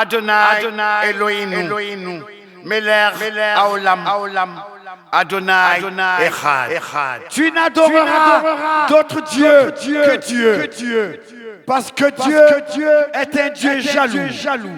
Adonai, Adonai Eloheinu, Eloheinu Meler, Meler Aolam, Aolam, Adonai, Adonai Echad. Echad. Tu n'adoreras d'autres dieux, dieux, que Dieu. Que Dieu. Parce que, Parce Dieu, que Dieu est un Dieu est jaloux. Un Dieu jaloux.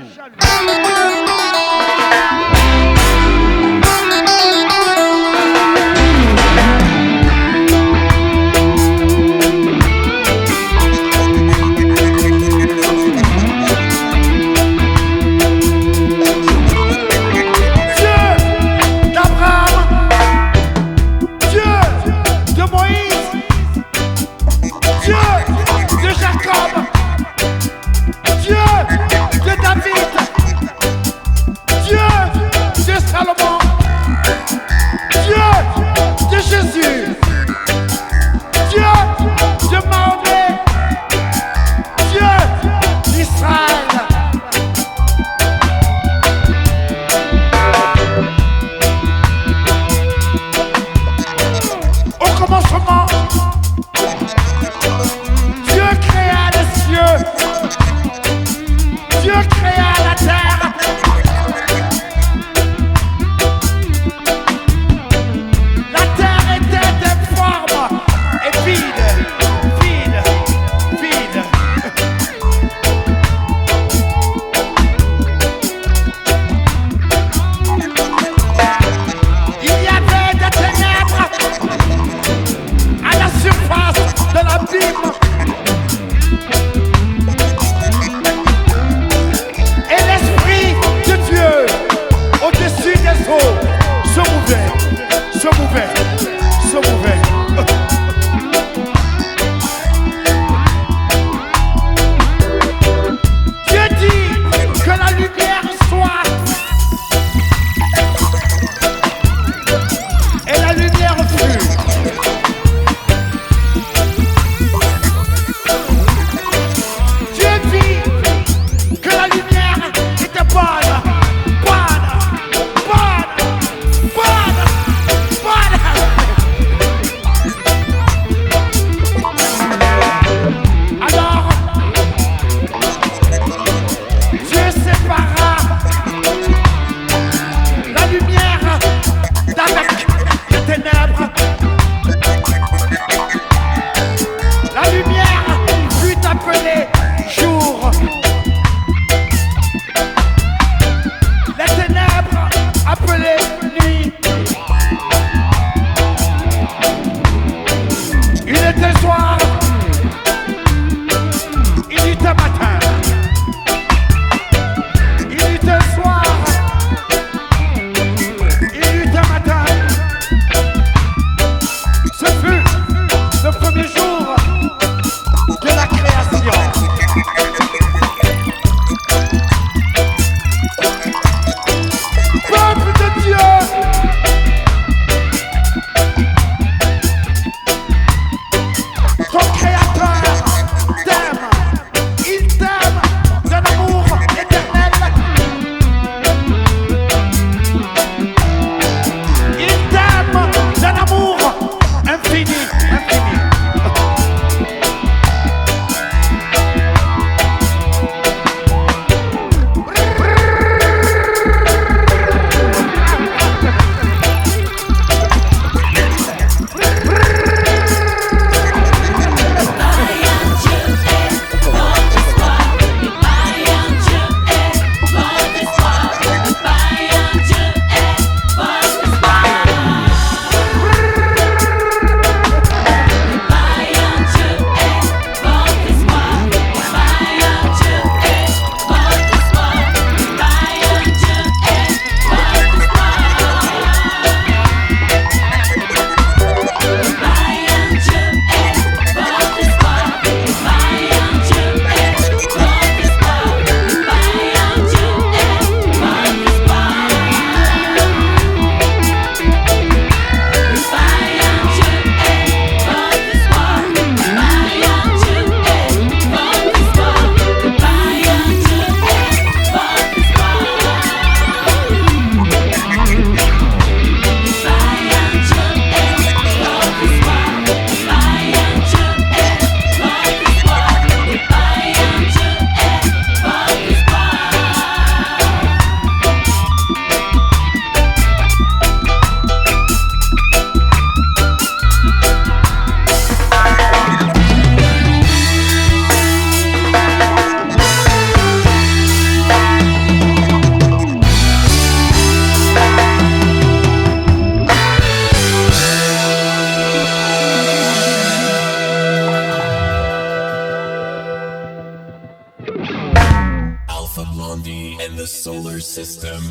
And the solar system.